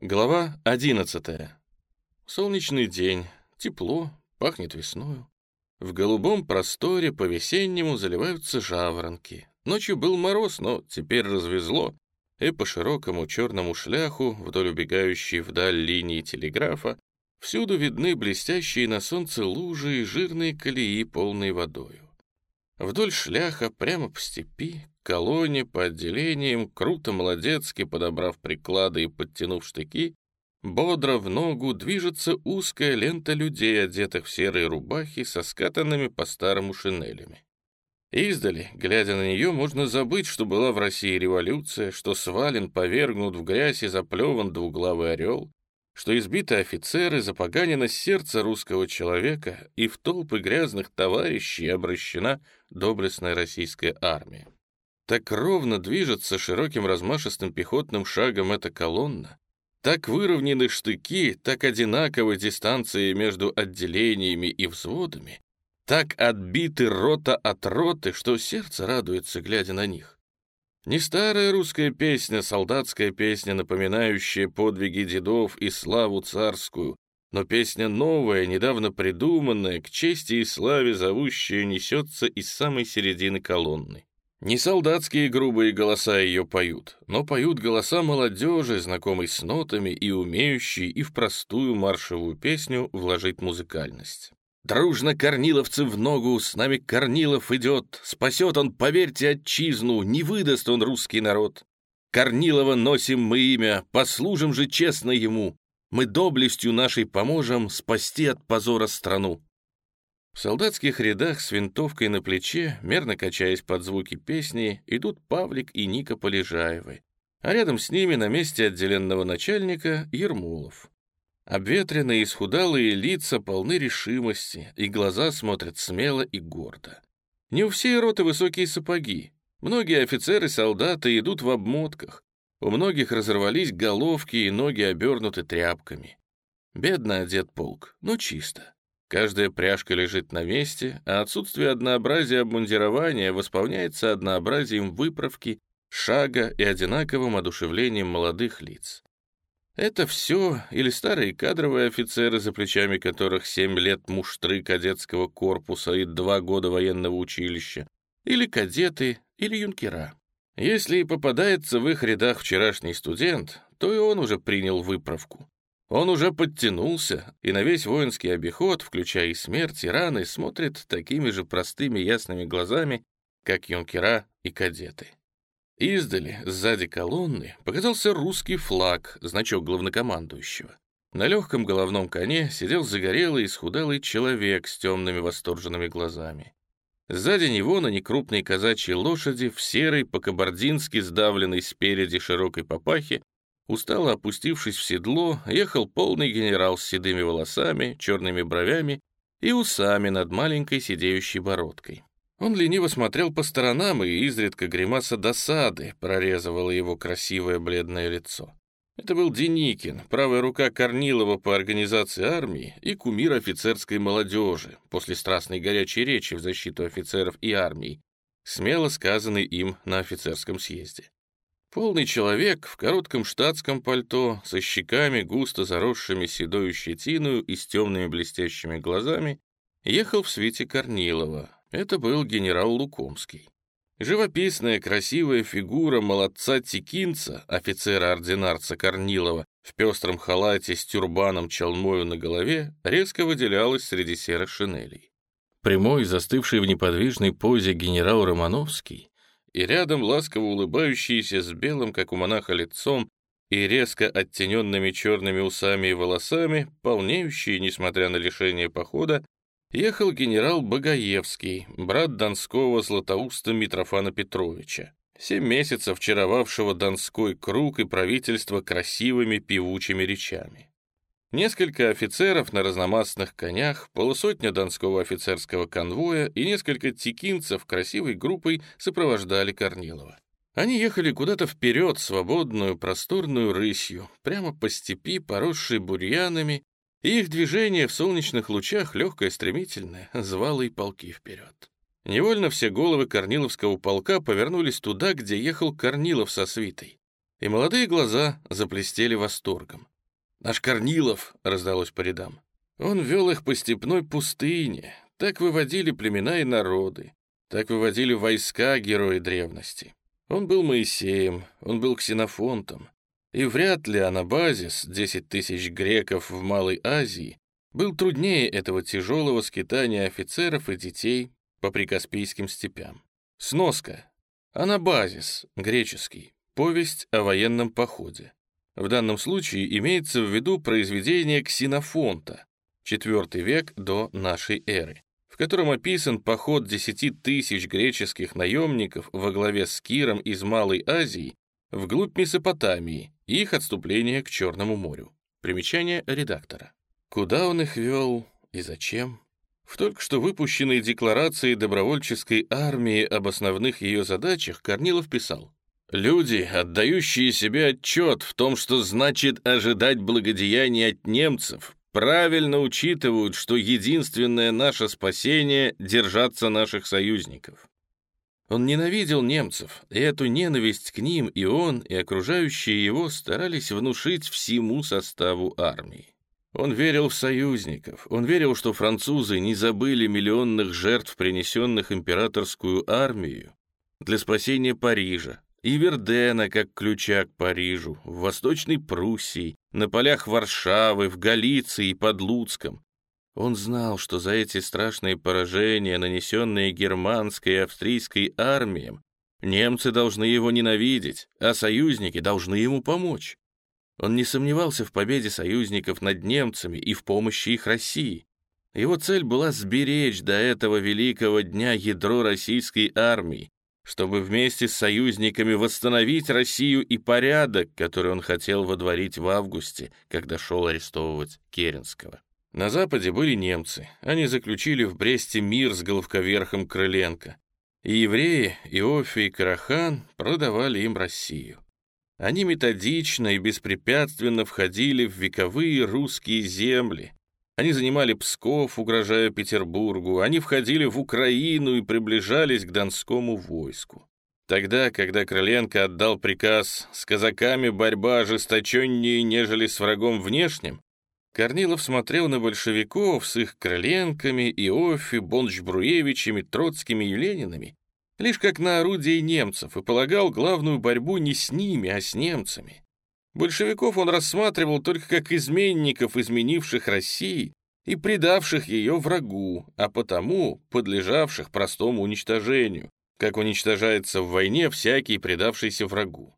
Глава 11. Солнечный день, тепло, пахнет весною. В голубом просторе по-весеннему заливаются жаворонки. Ночью был мороз, но теперь развезло, и по широкому черному шляху, вдоль убегающей вдаль линии телеграфа, всюду видны блестящие на солнце лужи и жирные колеи, полные водою. Вдоль шляха, прямо по степи, колонне по отделениям, круто молодецки подобрав приклады и подтянув штыки, бодро в ногу движется узкая лента людей, одетых в серые рубахи со скатанными по-старому шинелями. Издали, глядя на нее, можно забыть, что была в России революция, что свален, повергнут в грязь и заплеван двуглавый орел, что избиты офицеры, запоганено сердце русского человека, и в толпы грязных товарищей обращена доблестная российская армия. Так ровно движется широким размашистым пехотным шагом эта колонна, так выровнены штыки, так одинаковы дистанции между отделениями и взводами, так отбиты рота от роты, что сердце радуется, глядя на них. Не старая русская песня, солдатская песня, напоминающая подвиги дедов и славу царскую, но песня новая, недавно придуманная, к чести и славе зовущая, несется из самой середины колонны. Не солдатские грубые голоса ее поют, но поют голоса молодежи, знакомой с нотами и умеющей и в простую маршевую песню вложить музыкальность. Дружно Корниловцы в ногу, с нами Корнилов идет, спасет он, поверьте, отчизну, не выдаст он русский народ. Корнилова носим мы имя, послужим же честно ему, мы доблестью нашей поможем спасти от позора страну. В солдатских рядах с винтовкой на плече, мерно качаясь под звуки песни, идут Павлик и Ника Полежаевы, а рядом с ними на месте отделенного начальника Ермолов. Обветренные и исхудалые лица полны решимости, и глаза смотрят смело и гордо. Не у всей роты высокие сапоги. Многие офицеры-солдаты идут в обмотках. У многих разорвались головки и ноги обернуты тряпками. Бедно одет полк, но чисто. Каждая пряжка лежит на месте, а отсутствие однообразия обмундирования восполняется однообразием выправки, шага и одинаковым одушевлением молодых лиц. Это все или старые кадровые офицеры, за плечами которых семь лет муштры кадетского корпуса и два года военного училища, или кадеты, или юнкера. Если и попадается в их рядах вчерашний студент, то и он уже принял выправку. Он уже подтянулся, и на весь воинский обиход, включая и смерть, и раны, смотрит такими же простыми ясными глазами, как юнкера и кадеты. Издали, сзади колонны, показался русский флаг, значок главнокомандующего. На легком головном коне сидел загорелый и схудалый человек с темными восторженными глазами. Сзади него на некрупной казачьей лошади в серой, по-кабардински сдавленной спереди широкой папахе Устало опустившись в седло, ехал полный генерал с седыми волосами, черными бровями и усами над маленькой сидеющей бородкой. Он лениво смотрел по сторонам, и изредка гримаса досады прорезывала его красивое бледное лицо. Это был Деникин, правая рука Корнилова по организации армии и кумир офицерской молодежи после страстной горячей речи в защиту офицеров и армии, смело сказанной им на офицерском съезде. Полный человек в коротком штатском пальто, со щеками, густо заросшими седою щетиною и с темными блестящими глазами, ехал в свете Корнилова. Это был генерал Лукомский. Живописная, красивая фигура молодца-текинца, офицера-ординарца Корнилова, в пестром халате с тюрбаном чалмою на голове, резко выделялась среди серых шинелей. Прямой, застывший в неподвижной позе генерал Романовский и рядом ласково улыбающийся с белым, как у монаха, лицом и резко оттененными черными усами и волосами, полнеющий, несмотря на лишение похода, ехал генерал Богоевский, брат Донского Златоуста Митрофана Петровича, семь месяцев чаровавшего Донской круг и правительство красивыми певучими речами. Несколько офицеров на разномастных конях, полусотня донского офицерского конвоя и несколько текинцев красивой группой сопровождали Корнилова. Они ехали куда-то вперед, свободную, просторную рысью, прямо по степи, поросшей бурьянами, их движение в солнечных лучах, легкое, стремительное, звало и полки вперед. Невольно все головы Корниловского полка повернулись туда, где ехал Корнилов со свитой. И молодые глаза заплестели восторгом. «Наш Корнилов!» — раздалось по рядам. Он вел их по степной пустыне. Так выводили племена и народы. Так выводили войска герои древности. Он был Моисеем, он был ксенофонтом. И вряд ли Анабазис, 10 тысяч греков в Малой Азии, был труднее этого тяжелого скитания офицеров и детей по прикаспийским степям. Сноска. Анабазис, греческий, повесть о военном походе. В данном случае имеется в виду произведение Ксенофонта, IV век до нашей эры, в котором описан поход 10 тысяч греческих наемников во главе с Киром из Малой Азии вглубь Месопотамии их отступление к Черному морю. Примечание редактора. Куда он их вел и зачем? В только что выпущенной декларации добровольческой армии об основных ее задачах Корнилов писал «Люди, отдающие себе отчет в том, что значит ожидать благодеяния от немцев, правильно учитывают, что единственное наше спасение — держаться наших союзников. Он ненавидел немцев, и эту ненависть к ним и он, и окружающие его старались внушить всему составу армии. Он верил в союзников, он верил, что французы не забыли миллионных жертв, принесенных императорскую армию для спасения Парижа, и Вердена как ключа к Парижу, в Восточной Пруссии, на полях Варшавы, в Галиции и под Луцком. Он знал, что за эти страшные поражения, нанесенные германской и австрийской армиям, немцы должны его ненавидеть, а союзники должны ему помочь. Он не сомневался в победе союзников над немцами и в помощи их России. Его цель была сберечь до этого великого дня ядро российской армии, чтобы вместе с союзниками восстановить Россию и порядок, который он хотел водворить в августе, когда шел арестовывать Керенского. На Западе были немцы. Они заключили в Бресте мир с головковерхом Крыленко. И евреи, Иофи и Карахан продавали им Россию. Они методично и беспрепятственно входили в вековые русские земли, они занимали Псков, угрожая Петербургу, они входили в Украину и приближались к Донскому войску. Тогда, когда Крыленко отдал приказ «с казаками борьба ожесточеннее, нежели с врагом внешним», Корнилов смотрел на большевиков с их Крыленками, Иофи, Бонч-Бруевичами, Троцкими и Ленинами лишь как на орудие немцев и полагал главную борьбу не с ними, а с немцами. Большевиков он рассматривал только как изменников, изменивших России и предавших ее врагу, а потому подлежавших простому уничтожению, как уничтожается в войне всякий предавшийся врагу.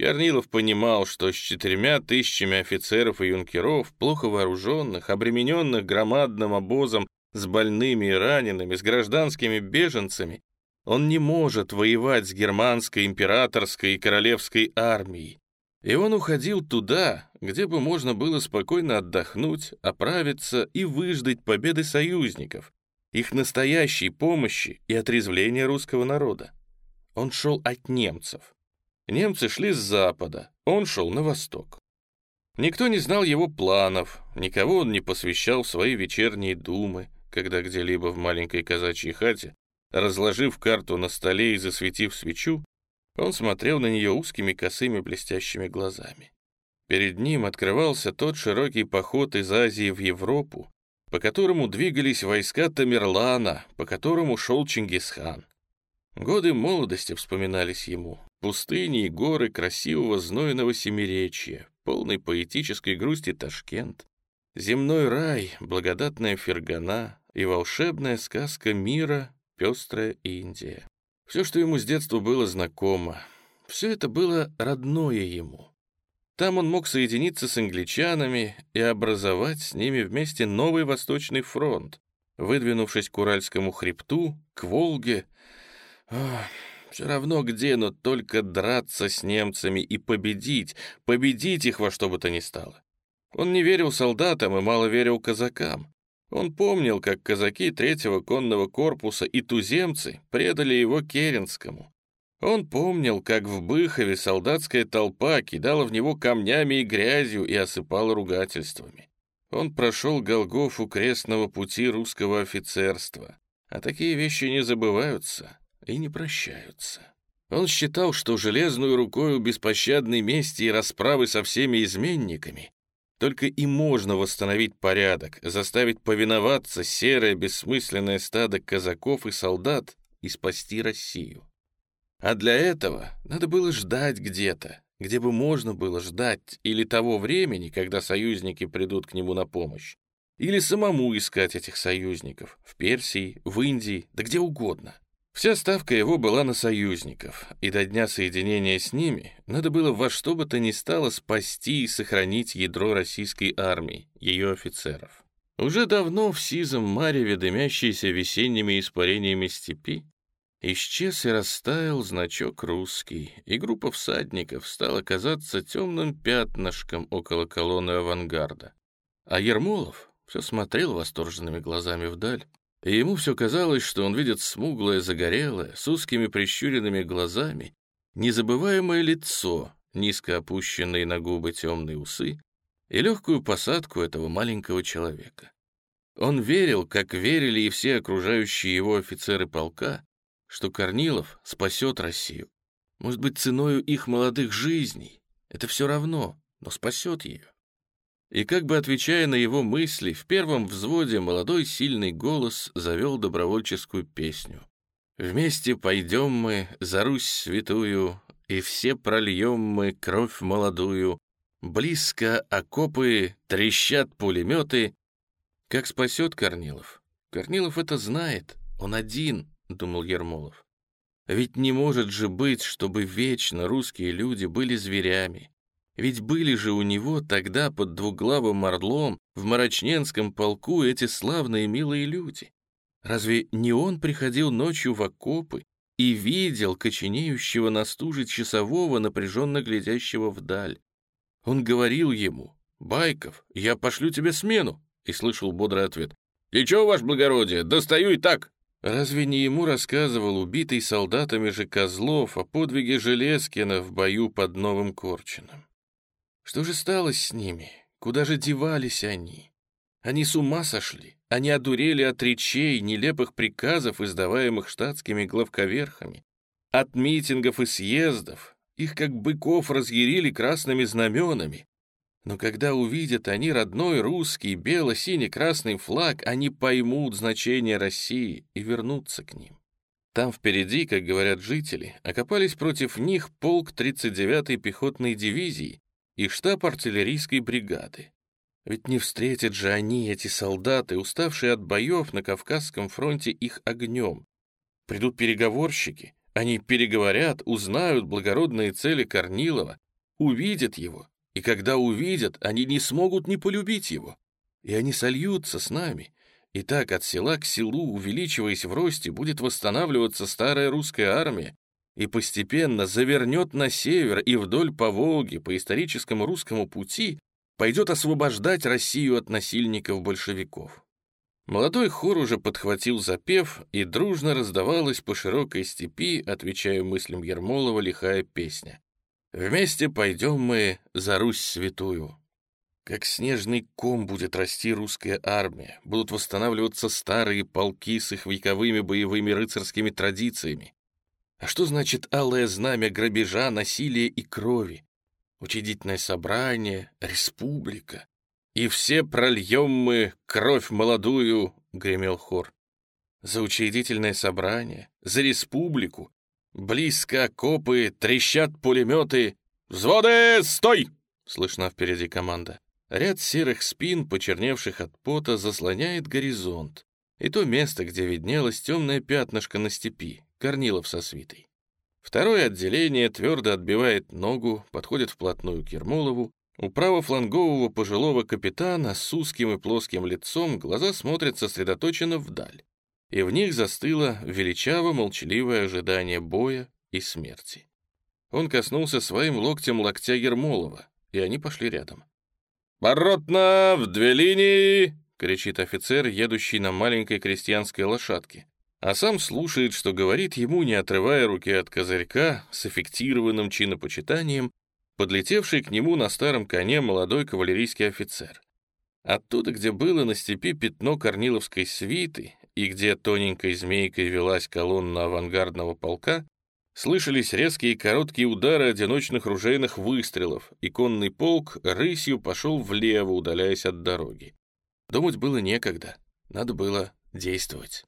Корнилов понимал, что с четырьмя тысячами офицеров и юнкеров, плохо вооруженных, обремененных громадным обозом с больными и ранеными, с гражданскими беженцами, он не может воевать с германской, императорской и королевской армией, и он уходил туда, где бы можно было спокойно отдохнуть, оправиться и выждать победы союзников, их настоящей помощи и отрезвления русского народа. Он шел от немцев. Немцы шли с запада, он шел на восток. Никто не знал его планов, никого он не посвящал в свои вечерние думы, когда где-либо в маленькой казачьей хате, разложив карту на столе и засветив свечу, он смотрел на нее узкими косыми блестящими глазами. Перед ним открывался тот широкий поход из Азии в Европу, по которому двигались войска Тамерлана, по которому шел Чингисхан. Годы молодости вспоминались ему, пустыни и горы красивого знойного семиречья, полной поэтической грусти Ташкент, земной рай, благодатная Фергана и волшебная сказка мира, пестрая Индия. Все, что ему с детства было знакомо, все это было родное ему. Там он мог соединиться с англичанами и образовать с ними вместе новый Восточный фронт, выдвинувшись к Уральскому хребту, к Волге. Ох, все равно где, но только драться с немцами и победить, победить их во что бы то ни стало. Он не верил солдатам и мало верил казакам. Он помнил, как казаки третьего конного корпуса и туземцы предали его Керенскому. Он помнил, как в Быхове солдатская толпа кидала в него камнями и грязью и осыпала ругательствами. Он прошел Голгофу крестного пути русского офицерства. А такие вещи не забываются и не прощаются. Он считал, что железную рукою беспощадной мести и расправы со всеми изменниками только и можно восстановить порядок, заставить повиноваться серое бессмысленное стадо казаков и солдат и спасти Россию. А для этого надо было ждать где-то, где бы можно было ждать или того времени, когда союзники придут к нему на помощь, или самому искать этих союзников в Персии, в Индии, да где угодно. Вся ставка его была на союзников, и до дня соединения с ними надо было во что бы то ни стало спасти и сохранить ядро российской армии, ее офицеров. Уже давно в сизом мареве, дымящейся весенними испарениями степи, исчез и растаял значок русский, и группа всадников стала казаться темным пятнышком около колонны авангарда. А Ермолов все смотрел восторженными глазами вдаль, и ему все казалось, что он видит смуглое, загорелое, с узкими прищуренными глазами, незабываемое лицо, низко опущенные на губы темные усы и легкую посадку этого маленького человека. Он верил, как верили и все окружающие его офицеры полка, что Корнилов спасет Россию. Может быть, ценою их молодых жизней. Это все равно, но спасет ее. И как бы отвечая на его мысли, в первом взводе молодой сильный голос завел добровольческую песню. «Вместе пойдем мы за Русь святую, и все прольем мы кровь молодую. Близко окопы, трещат пулеметы». Как спасет Корнилов? Корнилов это знает, он один, думал Ермолов. Ведь не может же быть, чтобы вечно русские люди были зверями, ведь были же у него тогда под двуглавым орлом в Марочненском полку эти славные милые люди. Разве не он приходил ночью в окопы и видел коченеющего на стуже часового, напряженно глядящего вдаль? Он говорил ему, «Байков, я пошлю тебе смену», и слышал бодрый ответ, «И чё, ваше благородие, достаю и так». Разве не ему рассказывал убитый солдатами же Козлов о подвиге Железкина в бою под Новым Корчином? Что же стало с ними? Куда же девались они? Они с ума сошли? Они одурели от речей, нелепых приказов, издаваемых штатскими главковерхами, от митингов и съездов. Их как быков разъярили красными знаменами. Но когда увидят они родной русский бело-синий-красный флаг, они поймут значение России и вернутся к ним. Там впереди, как говорят жители, окопались против них полк 39-й пехотной дивизии, и штаб артиллерийской бригады. Ведь не встретят же они, эти солдаты, уставшие от боев на Кавказском фронте их огнем. Придут переговорщики, они переговорят, узнают благородные цели Корнилова, увидят его, и когда увидят, они не смогут не полюбить его. И они сольются с нами. И так от села к селу, увеличиваясь в росте, будет восстанавливаться старая русская армия, и постепенно завернет на север и вдоль по Волге по историческому русскому пути пойдет освобождать Россию от насильников-большевиков. Молодой хор уже подхватил запев, и дружно раздавалась по широкой степи, отвечая мыслям Ермолова, лихая песня. «Вместе пойдем мы за Русь святую». Как снежный ком будет расти русская армия, будут восстанавливаться старые полки с их вековыми боевыми рыцарскими традициями, а что значит алое знамя грабежа, насилия и крови? Учредительное собрание, республика. И все прольем мы кровь молодую, — гремел хор. За учредительное собрание, за республику. Близко окопы, трещат пулеметы. «Взводы, стой!» — слышна впереди команда. Ряд серых спин, почерневших от пота, заслоняет горизонт. И то место, где виднелось темное пятнышко на степи, Корнилов со свитой. Второе отделение твердо отбивает ногу, подходит вплотную к Ермолову. У правофлангового пожилого капитана с узким и плоским лицом глаза смотрят сосредоточенно вдаль, и в них застыло величаво-молчаливое ожидание боя и смерти. Он коснулся своим локтем локтя Ермолова, и они пошли рядом. «Поротно! В две линии!» — кричит офицер, едущий на маленькой крестьянской лошадке а сам слушает, что говорит ему, не отрывая руки от козырька, с эффектированным чинопочитанием, подлетевший к нему на старом коне молодой кавалерийский офицер. Оттуда, где было на степи пятно корниловской свиты и где тоненькой змейкой велась колонна авангардного полка, Слышались резкие короткие удары одиночных ружейных выстрелов, и конный полк рысью пошел влево, удаляясь от дороги. Думать было некогда, надо было действовать.